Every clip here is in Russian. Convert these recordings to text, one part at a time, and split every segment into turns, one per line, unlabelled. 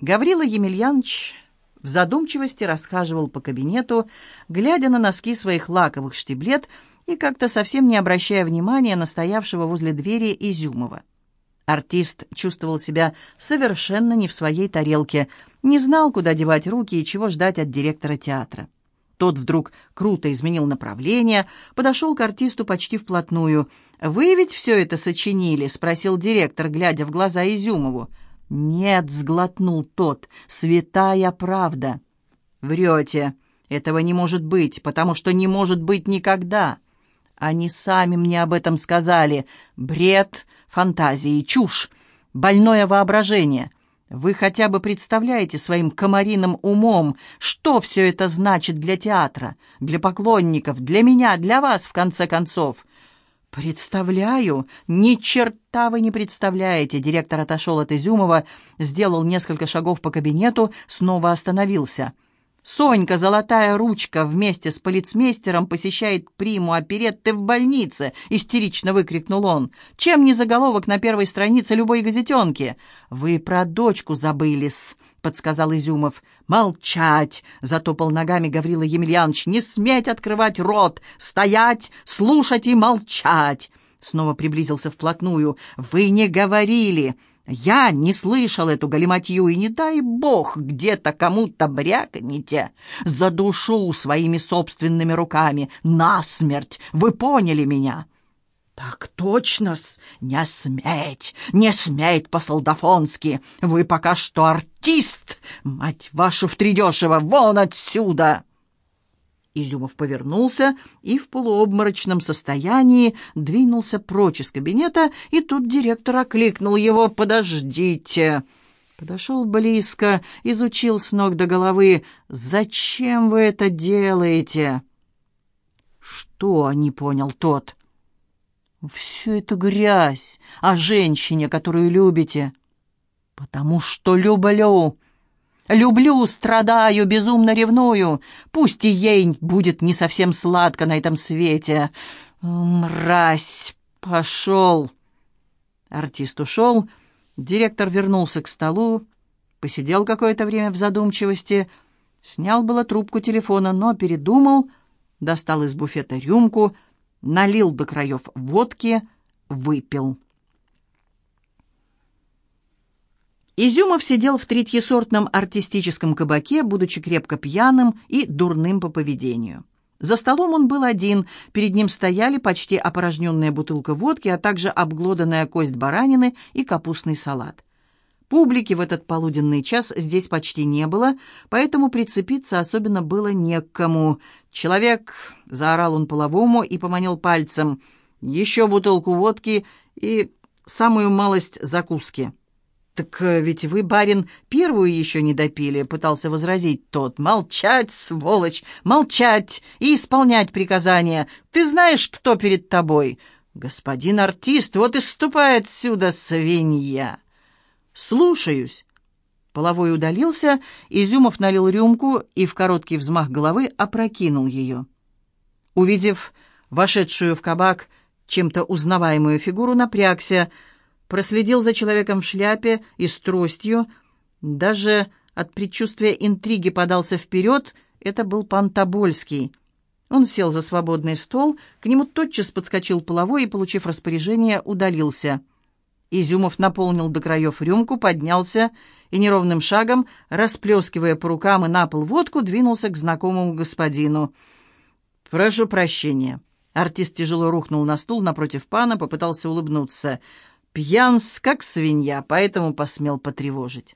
Гаврила Емельянович в задумчивости расхаживал по кабинету, глядя на носки своих лаковых штиблет и как-то совсем не обращая внимания на стоявшего возле двери Изюмова. Артист чувствовал себя совершенно не в своей тарелке, не знал, куда девать руки и чего ждать от директора театра. Тот вдруг круто изменил направление, подошел к артисту почти вплотную. «Вы ведь все это сочинили?» — спросил директор, глядя в глаза Изюмову. «Нет», — сглотнул тот, — «святая правда». «Врете. Этого не может быть, потому что не может быть никогда». Они сами мне об этом сказали. Бред, фантазии, чушь, больное воображение. Вы хотя бы представляете своим комариным умом, что все это значит для театра, для поклонников, для меня, для вас, в конце концов? «Представляю! Ни черта вы не представляете!» Директор отошел от Изюмова, сделал несколько шагов по кабинету, снова остановился. Сонька, золотая ручка, вместе с полицмейстером посещает приму оперетты в больнице!» — истерично выкрикнул он. «Чем не заголовок на первой странице любой газетенки?» «Вы про дочку забылись», — подсказал Изюмов. «Молчать!» — затопал ногами Гаврила Емельянович. «Не сметь открывать рот! Стоять, слушать и молчать!» Снова приблизился вплотную. «Вы не говорили!» Я не слышал эту галиматью, и не дай бог где-то кому-то брякните. Задушу своими собственными руками. Насмерть! Вы поняли меня?» «Так точно-с! Не сметь! Не сметь по-солдафонски! Вы пока что артист! Мать вашу втридешево! Вон отсюда!» Изюмов повернулся и в полуобморочном состоянии двинулся прочь из кабинета, и тут директор окликнул его «Подождите!» Подошел близко, изучил с ног до головы «Зачем вы это делаете?» «Что?» — не понял тот. «Все это грязь о женщине, которую любите». «Потому что люблю!» Люблю, страдаю, безумно ревную. Пусть и ей будет не совсем сладко на этом свете. Мразь, пошел. Артист ушел. Директор вернулся к столу, посидел какое-то время в задумчивости, снял было трубку телефона, но передумал, достал из буфета рюмку, налил до краев водки, выпил. Изюмов сидел в третьесортном артистическом кабаке, будучи крепко пьяным и дурным по поведению. За столом он был один, перед ним стояли почти опорожненная бутылка водки, а также обглоданная кость баранины и капустный салат. Публики в этот полуденный час здесь почти не было, поэтому прицепиться особенно было не к кому. «Человек!» — заорал он половому и поманил пальцем. «Еще бутылку водки и самую малость закуски». «Так э, ведь вы, барин, первую еще не допили», — пытался возразить тот. «Молчать, сволочь, молчать и исполнять приказания. Ты знаешь, кто перед тобой?» «Господин артист, вот и ступай отсюда, свинья!» «Слушаюсь». Половой удалился, Изюмов налил рюмку и в короткий взмах головы опрокинул ее. Увидев вошедшую в кабак чем-то узнаваемую фигуру, напрягся — проследил за человеком в шляпе и с тростью, даже от предчувствия интриги подался вперед, это был пан Тобольский. Он сел за свободный стол, к нему тотчас подскочил половой и, получив распоряжение, удалился. Изюмов наполнил до краев рюмку, поднялся и неровным шагом, расплескивая по рукам и на пол водку, двинулся к знакомому господину. «Прошу прощения». Артист тяжело рухнул на стул напротив пана, попытался улыбнуться – Пьянс, как свинья, поэтому посмел потревожить.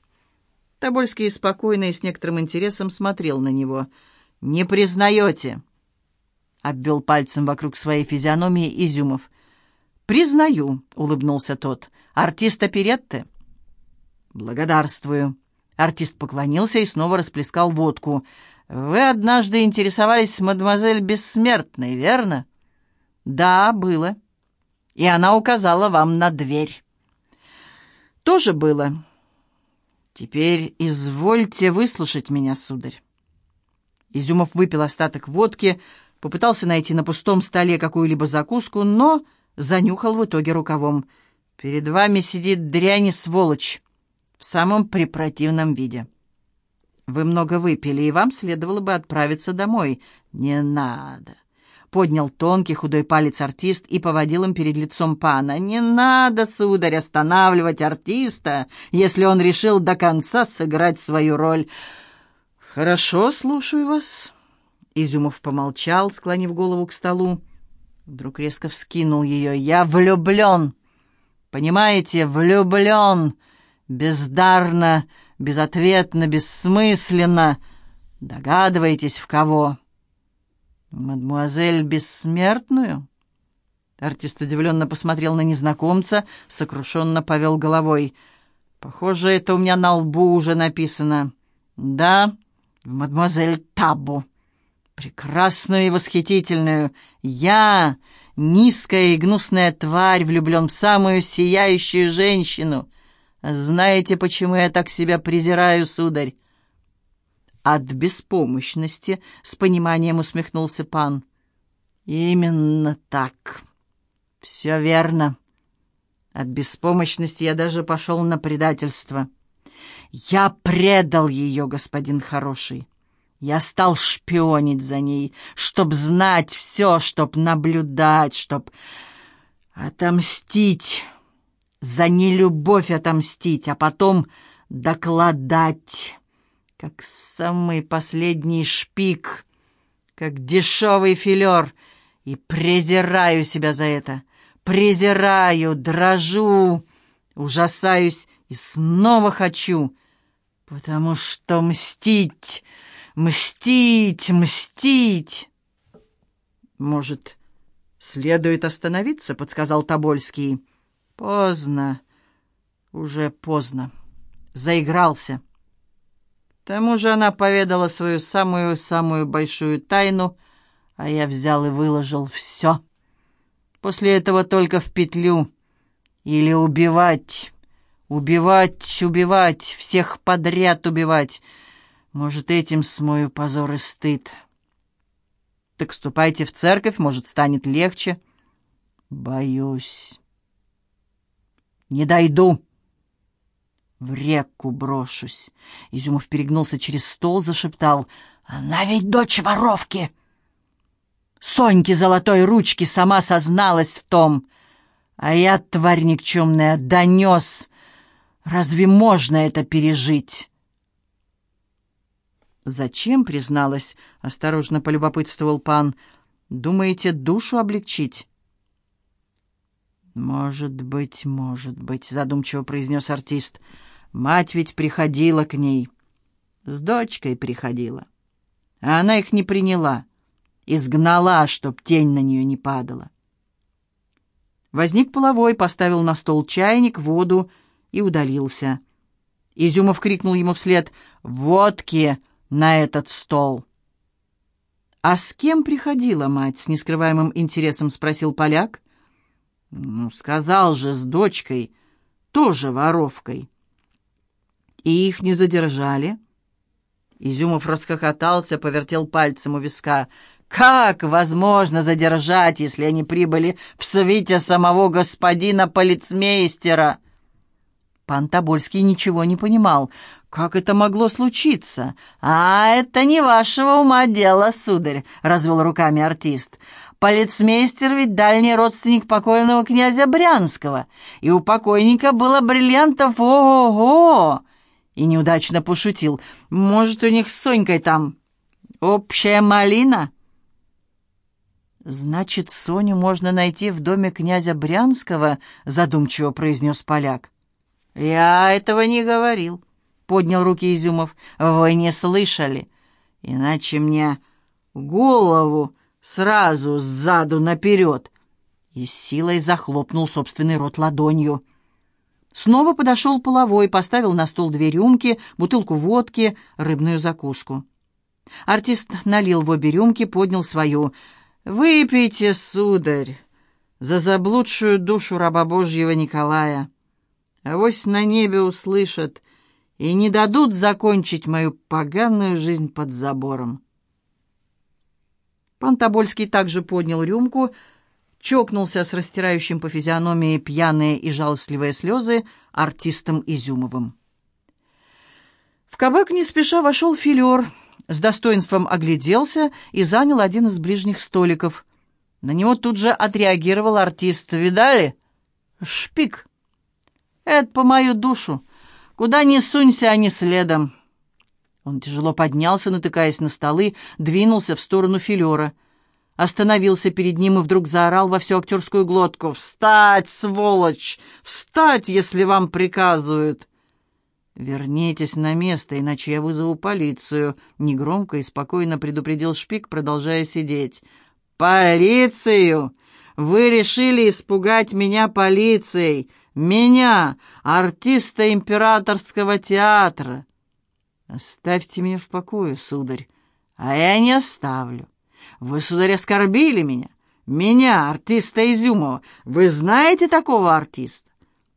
Тобольский спокойно и с некоторым интересом смотрел на него. «Не признаете?» — обвел пальцем вокруг своей физиономии Изюмов. «Признаю», — улыбнулся тот. «Артист оперетты?» «Благодарствую». Артист поклонился и снова расплескал водку. «Вы однажды интересовались мадемуазель Бессмертной, верно?» «Да, было» и она указала вам на дверь. Тоже было. Теперь извольте выслушать меня, сударь. Изюмов выпил остаток водки, попытался найти на пустом столе какую-либо закуску, но занюхал в итоге рукавом. «Перед вами сидит дрянь сволочь. в самом препротивном виде. Вы много выпили, и вам следовало бы отправиться домой. Не надо. Поднял тонкий худой палец артист и поводил им перед лицом пана. «Не надо, сударь, останавливать артиста, если он решил до конца сыграть свою роль». «Хорошо, слушаю вас». Изюмов помолчал, склонив голову к столу. Вдруг резко вскинул ее. «Я влюблен! Понимаете, влюблен! Бездарно, безответно, бессмысленно! Догадываетесь, в кого?» «Мадмуазель Бессмертную?» Артист удивленно посмотрел на незнакомца, сокрушенно повел головой. «Похоже, это у меня на лбу уже написано. Да, в мадемуазель Табу. Прекрасную и восхитительную. Я, низкая и гнусная тварь, влюблен в самую сияющую женщину. Знаете, почему я так себя презираю, сударь? От беспомощности, с пониманием усмехнулся пан. Именно так. Все верно. От беспомощности я даже пошел на предательство. Я предал ее, господин хороший. Я стал шпионить за ней, чтоб знать все, чтоб наблюдать, чтоб отомстить, за нелюбовь отомстить, а потом докладать как самый последний шпик, как дешевый филер, и презираю себя за это. Презираю, дрожу, ужасаюсь и снова хочу, потому что мстить, мстить, мстить. Может, следует остановиться, подсказал Тобольский. Поздно, уже поздно. Заигрался тому же она поведала свою самую-самую большую тайну, а я взял и выложил все. После этого только в петлю. Или убивать, убивать, убивать, всех подряд убивать. Может, этим смою позор и стыд. Так ступайте в церковь, может, станет легче. Боюсь. Не дойду. В реку брошусь. Изюмов перегнулся через стол, зашептал. Она ведь дочь воровки. Соньки золотой ручки сама созналась в том. А я, тварь никчемная, донес. Разве можно это пережить? «Зачем призналась?» — осторожно полюбопытствовал пан. «Думаете, душу облегчить?» «Может быть, может быть», — задумчиво произнес артист. Мать ведь приходила к ней. С дочкой приходила. А она их не приняла. Изгнала, чтоб тень на нее не падала. Возник половой, поставил на стол чайник, воду и удалился. Изюмов крикнул ему вслед «Водки на этот стол!» «А с кем приходила мать?» — с нескрываемым интересом спросил поляк. «Ну, сказал же, с дочкой, тоже воровкой». И их не задержали?» Изюмов расхохотался, повертел пальцем у виска. «Как возможно задержать, если они прибыли в свите самого господина полицмейстера?» Пан Тобольский ничего не понимал. «Как это могло случиться?» «А это не вашего ума дело, сударь», — развел руками артист. «Полицмейстер ведь дальний родственник покойного князя Брянского, и у покойника было бриллиантов ого-го!» и неудачно пошутил. «Может, у них с Сонькой там общая малина?» «Значит, Соню можно найти в доме князя Брянского», — задумчиво произнес поляк. «Я этого не говорил», — поднял руки Изюмов. «Вы не слышали, иначе мне голову сразу сзаду наперед». И с силой захлопнул собственный рот ладонью. Снова подошел половой, поставил на стол две рюмки, бутылку водки, рыбную закуску. Артист налил в обе рюмки, поднял свою. «Выпейте, сударь, за заблудшую душу раба Божьего Николая. Авось на небе услышат и не дадут закончить мою поганую жизнь под забором». Пан Тобольский также поднял рюмку, чокнулся с растирающим по физиономии пьяные и жалостливые слезы артистом Изюмовым. кабак не спеша вошел филер, с достоинством огляделся и занял один из ближних столиков. На него тут же отреагировал артист. «Видали? Шпик. Это по мою душу. Куда ни сунься, они следом». Он тяжело поднялся, натыкаясь на столы, двинулся в сторону филера. Остановился перед ним и вдруг заорал во всю актерскую глотку. «Встать, сволочь! Встать, если вам приказывают!» «Вернитесь на место, иначе я вызову полицию», — негромко и спокойно предупредил Шпик, продолжая сидеть. «Полицию! Вы решили испугать меня полицией! Меня, артиста императорского театра!» «Оставьте меня в покое, сударь, а я не оставлю. Вы, сударь, оскорбили меня. Меня, артиста Изюмова. Вы знаете такого артиста?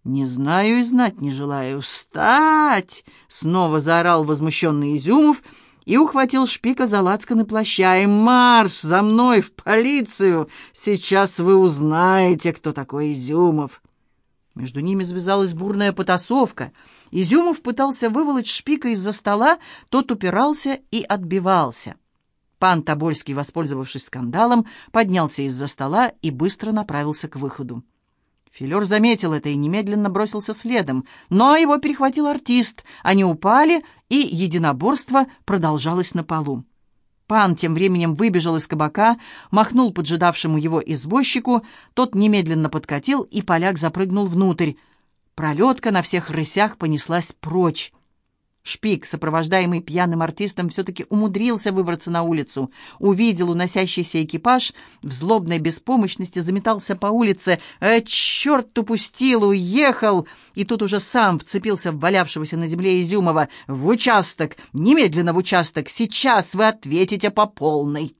«Не знаю и знать не желаю. Встать!» — снова заорал возмущенный Изюмов и ухватил шпика за лацканы плаща. «И марш за мной в полицию! Сейчас вы узнаете, кто такой Изюмов!» Между ними завязалась бурная потасовка. Изюмов пытался выволочь шпика из-за стола, тот упирался и отбивался. Пан Тобольский, воспользовавшись скандалом, поднялся из-за стола и быстро направился к выходу. Филер заметил это и немедленно бросился следом, но его перехватил артист. Они упали, и единоборство продолжалось на полу. Пан тем временем выбежал из кабака, махнул поджидавшему его извозчику, тот немедленно подкатил, и поляк запрыгнул внутрь. Пролетка на всех рысях понеслась прочь. Шпик, сопровождаемый пьяным артистом, все-таки умудрился выбраться на улицу. Увидел уносящийся экипаж, в злобной беспомощности заметался по улице. «Э, черт упустил, уехал!» И тут уже сам вцепился в валявшегося на земле Изюмова. «В участок! Немедленно в участок! Сейчас вы ответите по полной!»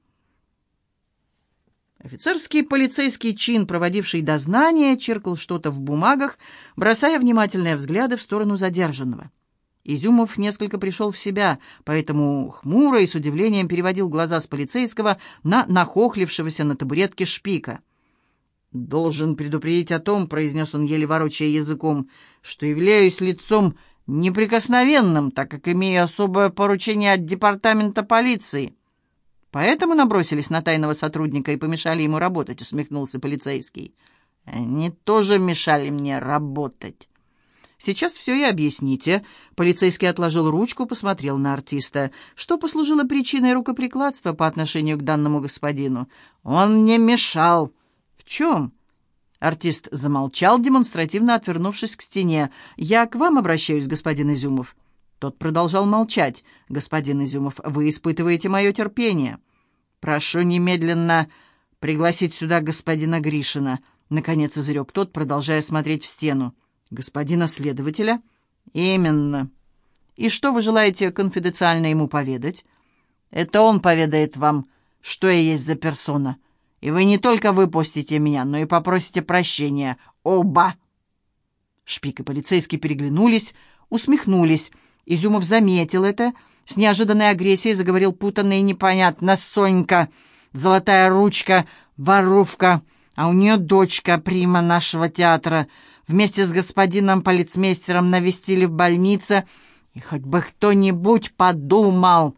Офицерский полицейский чин, проводивший дознание, черкал что-то в бумагах, бросая внимательные взгляды в сторону задержанного. Изюмов несколько пришел в себя, поэтому хмуро и с удивлением переводил глаза с полицейского на нахохлившегося на табуретке шпика. «Должен предупредить о том», — произнес он, еле ворочая языком, «что являюсь лицом неприкосновенным, так как имею особое поручение от департамента полиции». «Поэтому набросились на тайного сотрудника и помешали ему работать», — усмехнулся полицейский. «Они тоже мешали мне работать». Сейчас все и объясните». Полицейский отложил ручку, посмотрел на артиста. «Что послужило причиной рукоприкладства по отношению к данному господину?» «Он не мешал». «В чем?» Артист замолчал, демонстративно отвернувшись к стене. «Я к вам обращаюсь, господин Изюмов». Тот продолжал молчать. «Господин Изюмов, вы испытываете мое терпение». «Прошу немедленно пригласить сюда господина Гришина», — наконец изрек тот, продолжая смотреть в стену. «Господина следователя?» «Именно. И что вы желаете конфиденциально ему поведать?» «Это он поведает вам, что я есть за персона. И вы не только выпустите меня, но и попросите прощения. Оба!» Шпик и полицейский переглянулись, усмехнулись. Изюмов заметил это, с неожиданной агрессией заговорил путанно и непонятно. «Сонька, золотая ручка, воровка, а у нее дочка, прима нашего театра» вместе с господином полицмейстером навестили в больнице, и хоть бы кто-нибудь подумал.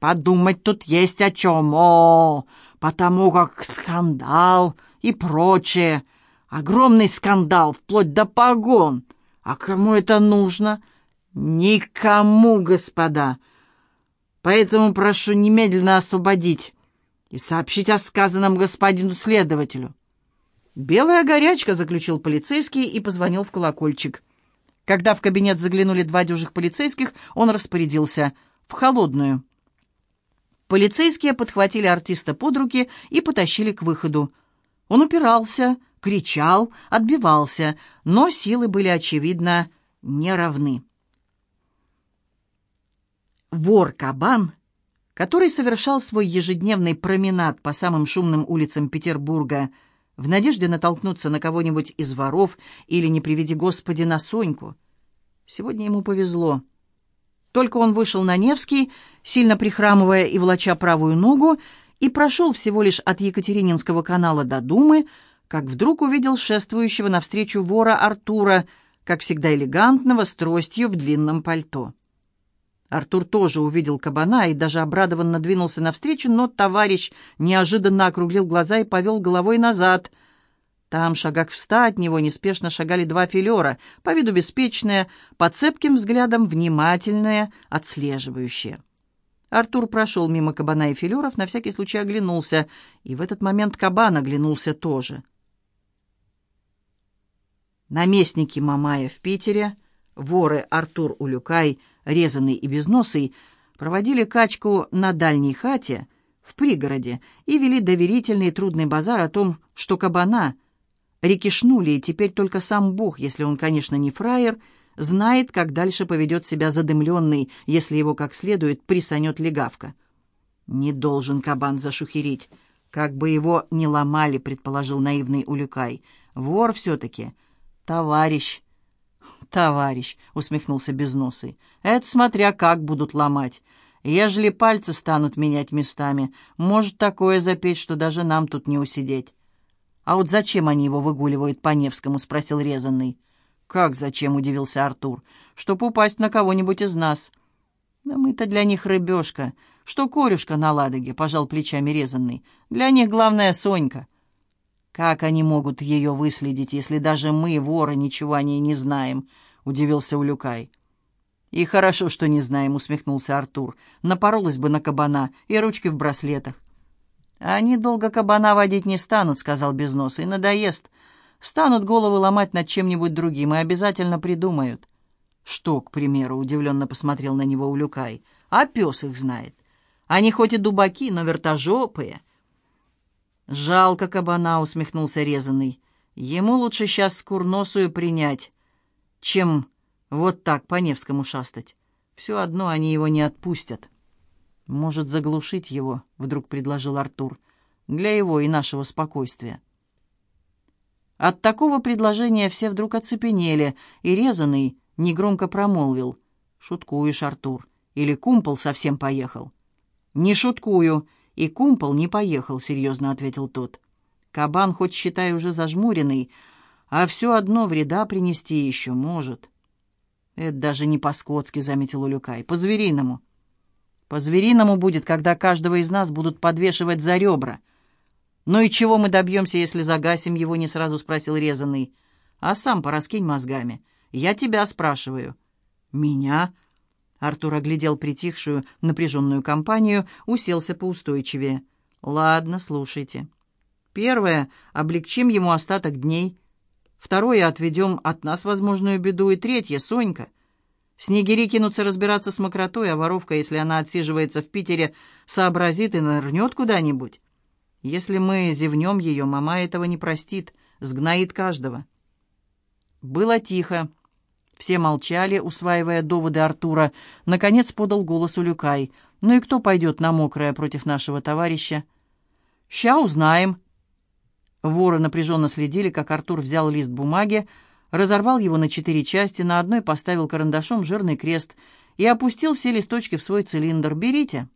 Подумать тут есть о чем. О, потому как скандал и прочее. Огромный скандал, вплоть до погон. А кому это нужно? Никому, господа. Поэтому прошу немедленно освободить и сообщить о сказанном господину следователю. «Белая горячка», — заключил полицейский и позвонил в колокольчик. Когда в кабинет заглянули два дюжих полицейских, он распорядился «в холодную». Полицейские подхватили артиста под руки и потащили к выходу. Он упирался, кричал, отбивался, но силы были, очевидно, неравны. Вор-кабан, который совершал свой ежедневный променад по самым шумным улицам Петербурга, — в надежде натолкнуться на кого-нибудь из воров или, не приведи Господи, на Соньку. Сегодня ему повезло. Только он вышел на Невский, сильно прихрамывая и волоча правую ногу, и прошел всего лишь от Екатерининского канала до Думы, как вдруг увидел шествующего навстречу вора Артура, как всегда элегантного, с тростью в длинном пальто. Артур тоже увидел кабана и даже обрадованно двинулся навстречу, но товарищ неожиданно округлил глаза и повел головой назад. Там, шагах в ста от него, неспешно шагали два филера, по виду беспечные, по цепким взглядам внимательные, отслеживающие. Артур прошел мимо кабана и филеров, на всякий случай оглянулся, и в этот момент кабан оглянулся тоже. Наместники Мамая в Питере, воры Артур Улюкай — резанный и безносый, проводили качку на дальней хате в пригороде и вели доверительный трудный базар о том, что кабана рекишнули, и теперь только сам Бог, если он, конечно, не фраер, знает, как дальше поведет себя задымленный, если его как следует присанет легавка. Не должен кабан зашухерить. Как бы его не ломали, предположил наивный Улюкай. Вор все-таки. Товарищ, «Товарищ», — усмехнулся Безносый, — «это смотря как будут ломать. Ежели пальцы станут менять местами, может такое запеть, что даже нам тут не усидеть». «А вот зачем они его выгуливают по Невскому?» — спросил Резанный. «Как зачем?» — удивился Артур. «Чтоб упасть на кого-нибудь из нас». «Да мы-то для них рыбешка. Что корюшка на Ладоге?» — пожал плечами Резанный. «Для них главная Сонька». «Как они могут ее выследить, если даже мы, воры, ничего о ней не знаем?» — удивился Улюкай. «И хорошо, что не знаем», — усмехнулся Артур. «Напоролась бы на кабана и ручки в браслетах». «Они долго кабана водить не станут», — сказал Безнос, — «и надоест. Станут головы ломать над чем-нибудь другим и обязательно придумают». «Что, к примеру?» — удивленно посмотрел на него Улюкай. «А пес их знает. Они хоть и дубаки, но вертожопые. «Жалко кабана», — усмехнулся резанный. «Ему лучше сейчас скурносую принять, чем вот так по Невскому шастать. Все одно они его не отпустят». «Может, заглушить его?» — вдруг предложил Артур. «Для его и нашего спокойствия». От такого предложения все вдруг оцепенели, и резанный негромко промолвил. «Шуткуешь, Артур. Или кумпол совсем поехал?» «Не шуткую. «И кумпол не поехал», — серьезно ответил тот. «Кабан, хоть считай уже зажмуренный, а все одно вреда принести еще может». «Это даже не по-скотски», — заметил Улюкай, — «по-звериному». «По-звериному будет, когда каждого из нас будут подвешивать за ребра». «Ну и чего мы добьемся, если загасим его?» — не сразу спросил резанный. «А сам пораскинь мозгами. Я тебя спрашиваю». «Меня?» Артур оглядел притихшую, напряженную компанию, уселся поустойчивее. «Ладно, слушайте. Первое — облегчим ему остаток дней. Второе — отведем от нас возможную беду. И третье — Сонька. Снегири кинутся разбираться с мокротой, а воровка, если она отсиживается в Питере, сообразит и нырнет куда-нибудь. Если мы зевнем ее, мама этого не простит, сгноит каждого». Было тихо. Все молчали, усваивая доводы Артура. Наконец подал голос Улюкай. «Ну и кто пойдет на мокрое против нашего товарища?» «Ща узнаем». Воры напряженно следили, как Артур взял лист бумаги, разорвал его на четыре части, на одной поставил карандашом жирный крест и опустил все листочки в свой цилиндр. «Берите».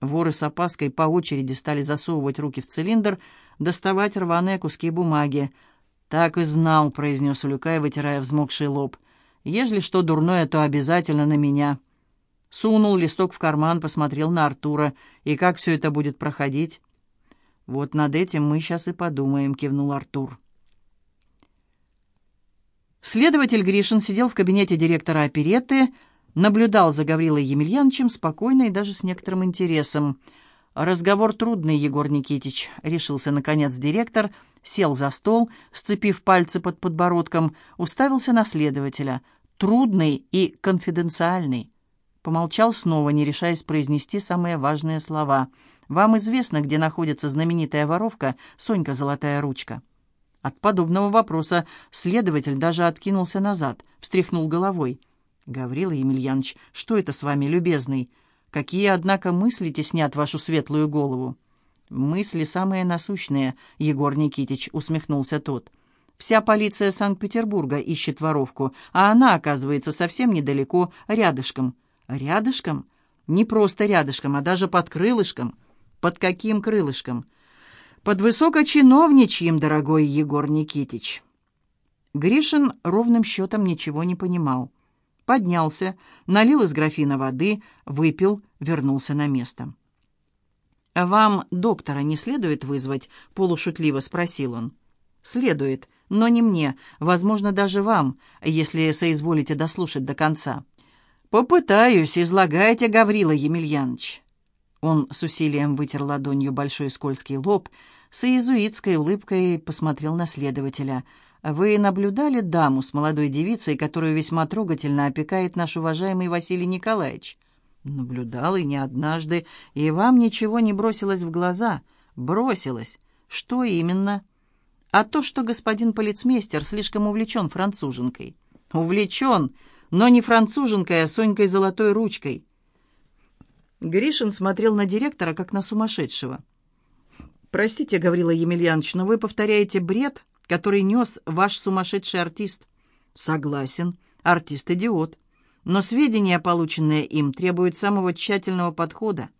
Воры с опаской по очереди стали засовывать руки в цилиндр, доставать рваные куски бумаги. «Так и знал», — произнес Улюкай, вытирая взмокший лоб. Ежели что дурное, то обязательно на меня». Сунул листок в карман, посмотрел на Артура. «И как все это будет проходить?» «Вот над этим мы сейчас и подумаем», — кивнул Артур. Следователь Гришин сидел в кабинете директора оперетты, наблюдал за Гаврилой Емельяновичем спокойно и даже с некоторым интересом. «Разговор трудный, Егор Никитич», — решился, наконец, директор, сел за стол, сцепив пальцы под подбородком, уставился на следователя — трудный и конфиденциальный. Помолчал снова, не решаясь произнести самые важные слова. «Вам известно, где находится знаменитая воровка Сонька Золотая Ручка?» От подобного вопроса следователь даже откинулся назад, встряхнул головой. «Гаврила Емельянович, что это с вами, любезный? Какие, однако, мысли теснят вашу светлую голову?» «Мысли самые насущные», — Егор Никитич усмехнулся тот. — Вся полиция Санкт-Петербурга ищет воровку, а она, оказывается, совсем недалеко, рядышком. Рядышком? Не просто рядышком, а даже под крылышком. Под каким крылышком? Под высокочиновничьим, дорогой Егор Никитич. Гришин ровным счетом ничего не понимал. Поднялся, налил из графина воды, выпил, вернулся на место. «Вам доктора не следует вызвать?» — полушутливо спросил он. «Следует, но не мне, возможно, даже вам, если соизволите дослушать до конца». «Попытаюсь, излагайте, Гаврила Емельянович». Он с усилием вытер ладонью большой скользкий лоб, с иезуитской улыбкой посмотрел на следователя. «Вы наблюдали даму с молодой девицей, которую весьма трогательно опекает наш уважаемый Василий Николаевич?» «Наблюдал и не однажды, и вам ничего не бросилось в глаза?» «Бросилось. Что именно?» «А то, что господин полицмейстер слишком увлечен француженкой». «Увлечен, но не француженкой, а Сонькой золотой ручкой». Гришин смотрел на директора, как на сумасшедшего. «Простите, Гаврила Емельянович, но вы повторяете бред, который нес ваш сумасшедший артист». «Согласен. Артист-идиот. Но сведения, полученные им, требуют самого тщательного подхода.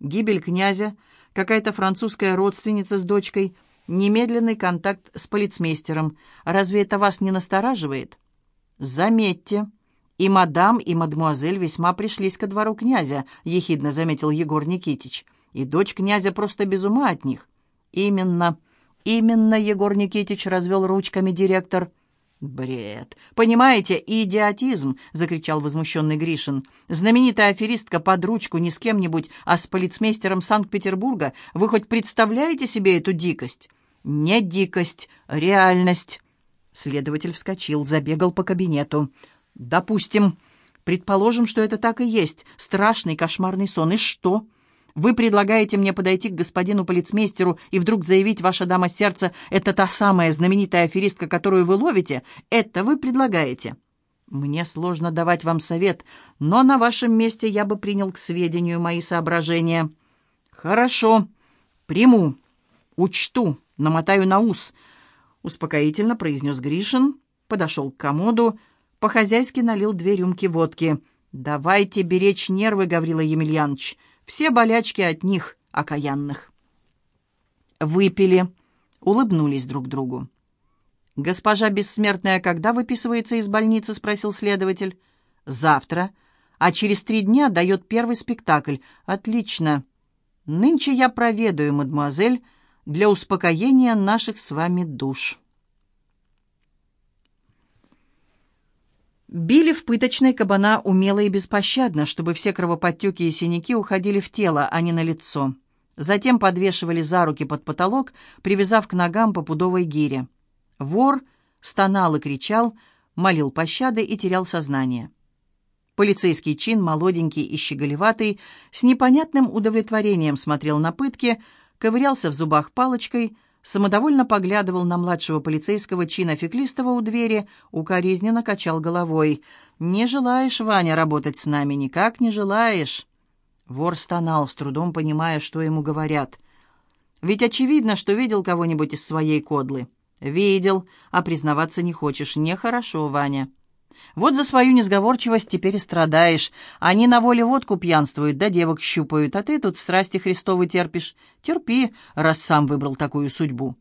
Гибель князя, какая-то французская родственница с дочкой, немедленный контакт с полицмейстером. Разве это вас не настораживает?» «Заметьте, и мадам, и мадмуазель весьма пришлись ко двору князя», — ехидно заметил Егор Никитич. «И дочь князя просто без ума от них. «Именно, именно, Егор Никитич развел ручками директор». «Бред! Понимаете, идиотизм!» — закричал возмущенный Гришин. «Знаменитая аферистка под ручку не с кем-нибудь, а с полицмейстером Санкт-Петербурга. Вы хоть представляете себе эту дикость?» «Не дикость, реальность!» Следователь вскочил, забегал по кабинету. «Допустим, предположим, что это так и есть. Страшный кошмарный сон. И что?» Вы предлагаете мне подойти к господину полицмейстеру и вдруг заявить, ваша дама сердца, это та самая знаменитая аферистка, которую вы ловите? Это вы предлагаете?» «Мне сложно давать вам совет, но на вашем месте я бы принял к сведению мои соображения». «Хорошо, приму, учту, намотаю на ус», — успокоительно произнес Гришин, подошел к комоду, по-хозяйски налил две рюмки водки. «Давайте беречь нервы, Гаврила Емельянович. Все болячки от них, окаянных. Выпили, улыбнулись друг другу. «Госпожа Бессмертная когда выписывается из больницы?» — спросил следователь. «Завтра. А через три дня дает первый спектакль. Отлично. Нынче я проведаю, мадемуазель, для успокоения наших с вами душ». Били в пыточной кабана умело и беспощадно, чтобы все кровоподтеки и синяки уходили в тело, а не на лицо. Затем подвешивали за руки под потолок, привязав к ногам по пудовой гире. Вор стонал и кричал, молил пощады и терял сознание. Полицейский чин, молоденький и щеголеватый, с непонятным удовлетворением смотрел на пытки, ковырялся в зубах палочкой — самодовольно поглядывал на младшего полицейского чина Феклистова у двери, укоризненно качал головой. «Не желаешь, Ваня, работать с нами? Никак не желаешь!» Вор стонал, с трудом понимая, что ему говорят. «Ведь очевидно, что видел кого-нибудь из своей кодлы». «Видел, а признаваться не хочешь. Нехорошо, Ваня». Вот за свою несговорчивость теперь и страдаешь. Они на воле водку пьянствуют, да девок щупают, а ты тут страсти Христовы терпишь. Терпи, раз сам выбрал такую судьбу».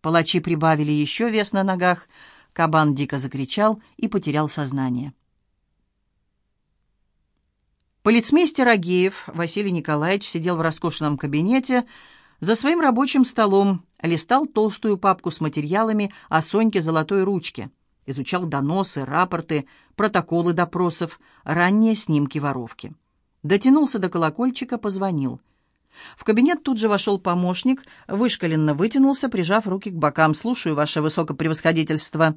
Палачи прибавили еще вес на ногах. Кабан дико закричал и потерял сознание. Полицмейстер Агеев Василий Николаевич сидел в роскошном кабинете за своим рабочим столом, листал толстую папку с материалами о Соньке Золотой Ручке — изучал доносы, рапорты, протоколы допросов, ранние снимки воровки. Дотянулся до колокольчика, позвонил. В кабинет тут же вошел помощник, вышкаленно вытянулся, прижав руки к бокам. «Слушаю, ваше высокопревосходительство».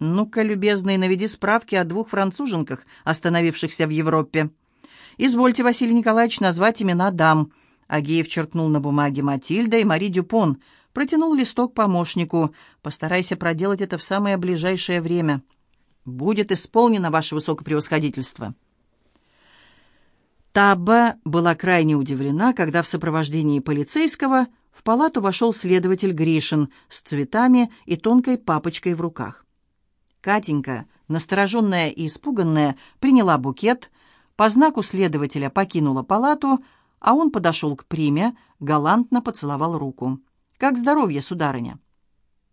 «Ну-ка, любезный, наведи справки о двух француженках, остановившихся в Европе». «Извольте, Василий Николаевич, назвать имена дам». Агеев черкнул на бумаге Матильда и Мари Дюпон – Протянул листок помощнику. «Постарайся проделать это в самое ближайшее время. Будет исполнено, ваше высокопревосходительство». Табба была крайне удивлена, когда в сопровождении полицейского в палату вошел следователь Гришин с цветами и тонкой папочкой в руках. Катенька, настороженная и испуганная, приняла букет, по знаку следователя покинула палату, а он подошел к приме, галантно поцеловал руку. «Как здоровье, сударыня?»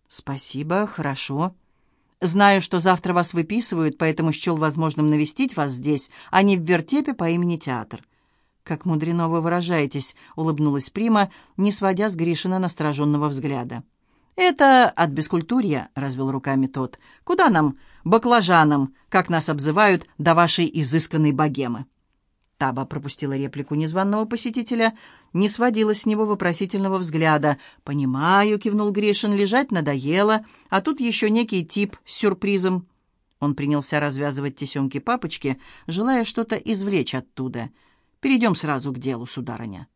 «Спасибо, хорошо». Знаю, что завтра вас выписывают, поэтому счел возможным навестить вас здесь, а не в вертепе по имени Театр». «Как мудрено вы выражаетесь», — улыбнулась Прима, не сводя с Гришина настороженного взгляда. «Это от бескультурья», — развел руками тот. «Куда нам, баклажанам, как нас обзывают, до вашей изысканной богемы?» Таба пропустила реплику незваного посетителя, не сводила с него вопросительного взгляда. «Понимаю», — кивнул Гришин, — «лежать надоело, а тут еще некий тип с сюрпризом». Он принялся развязывать тесемки папочки, желая что-то извлечь оттуда. «Перейдем сразу к делу, сударыня».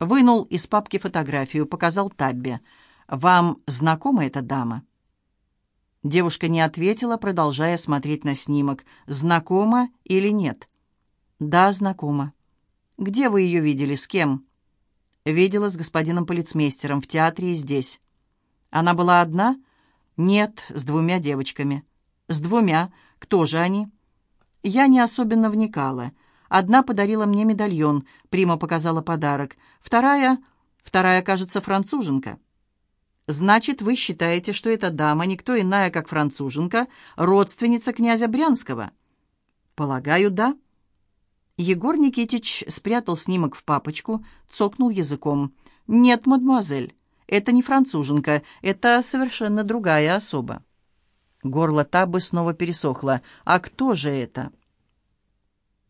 Вынул из папки фотографию, показал Таббе. «Вам знакома эта дама?» Девушка не ответила, продолжая смотреть на снимок. «Знакома или нет?» «Да, знакома». «Где вы ее видели? С кем?» «Видела с господином полицмейстером в театре и здесь». «Она была одна?» «Нет, с двумя девочками». «С двумя? Кто же они?» «Я не особенно вникала. Одна подарила мне медальон, Прима показала подарок. Вторая... Вторая, кажется, француженка». «Значит, вы считаете, что эта дама, никто иная, как француженка, родственница князя Брянского?» «Полагаю, да». Егор Никитич спрятал снимок в папочку, цокнул языком. «Нет, мадемуазель, это не француженка, это совершенно другая особа». Горло Табы снова пересохло. «А кто же это?»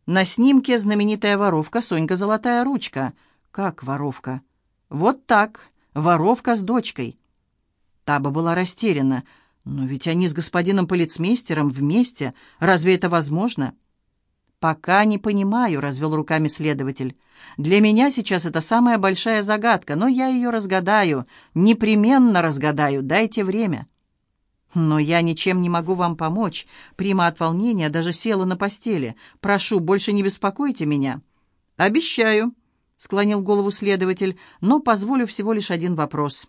На снимке знаменитая воровка Сонька Золотая Ручка. «Как воровка?» «Вот так, воровка с дочкой». Таба была растеряна. «Но ведь они с господином полицмейстером вместе. Разве это возможно?» «Пока не понимаю», — развел руками следователь. «Для меня сейчас это самая большая загадка, но я ее разгадаю, непременно разгадаю, дайте время». «Но я ничем не могу вам помочь. Прима от волнения даже села на постели. Прошу, больше не беспокойте меня». «Обещаю», — склонил голову следователь, «но позволю всего лишь один вопрос».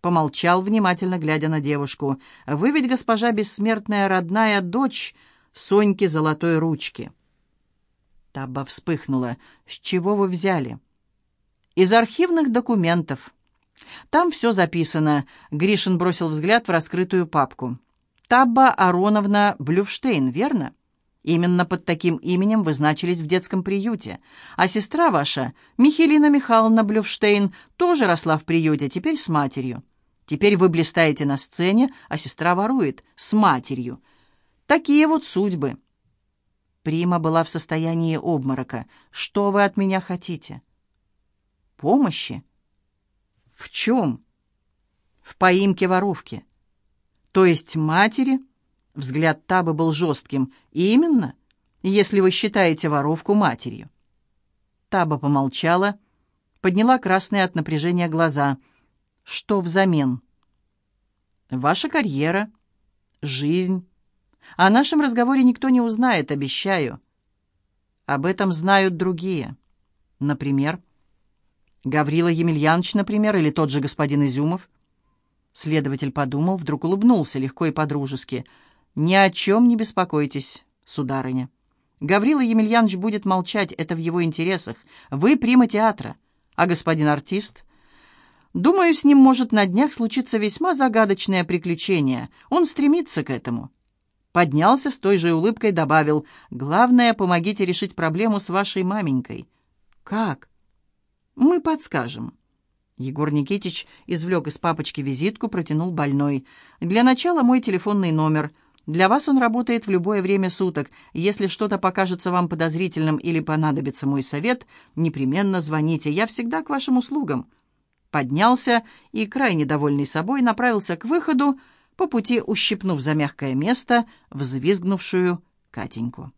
Помолчал, внимательно глядя на девушку. «Вы ведь, госпожа бессмертная родная дочь Соньки Золотой Ручки». Табба вспыхнула. «С чего вы взяли?» «Из архивных документов». «Там все записано», — Гришин бросил взгляд в раскрытую папку. «Табба Ароновна Блюфштейн, верно?» «Именно под таким именем вы значились в детском приюте. А сестра ваша, Михелина Михайловна Блюфштейн, тоже росла в приюте, теперь с матерью. Теперь вы блистаете на сцене, а сестра ворует с матерью. Такие вот судьбы». Прима была в состоянии обморока. «Что вы от меня хотите?» «Помощи?» «В чем?» «В поимке воровки». «То есть матери?» Взгляд Табы был жестким. «Именно, если вы считаете воровку матерью». Таба помолчала, подняла красные от напряжения глаза. «Что взамен?» «Ваша карьера, жизнь, о нашем разговоре никто не узнает, обещаю. Об этом знают другие. Например, Гаврила Емельянович, например, или тот же господин Изюмов. Следователь подумал, вдруг улыбнулся легко и подружески. «Ни о чем не беспокойтесь, сударыня. Гаврила Емельянович будет молчать, это в его интересах. Вы прима театра, а господин артист...» Думаю, с ним может на днях случиться весьма загадочное приключение. Он стремится к этому. Поднялся с той же улыбкой, добавил, «Главное, помогите решить проблему с вашей маменькой». «Как?» «Мы подскажем». Егор Никитич извлек из папочки визитку, протянул больной. «Для начала мой телефонный номер. Для вас он работает в любое время суток. Если что-то покажется вам подозрительным или понадобится мой совет, непременно звоните. Я всегда к вашим услугам». Поднялся и, крайне довольный собой, направился к выходу, по пути ущипнув за мягкое место взвизгнувшую Катеньку.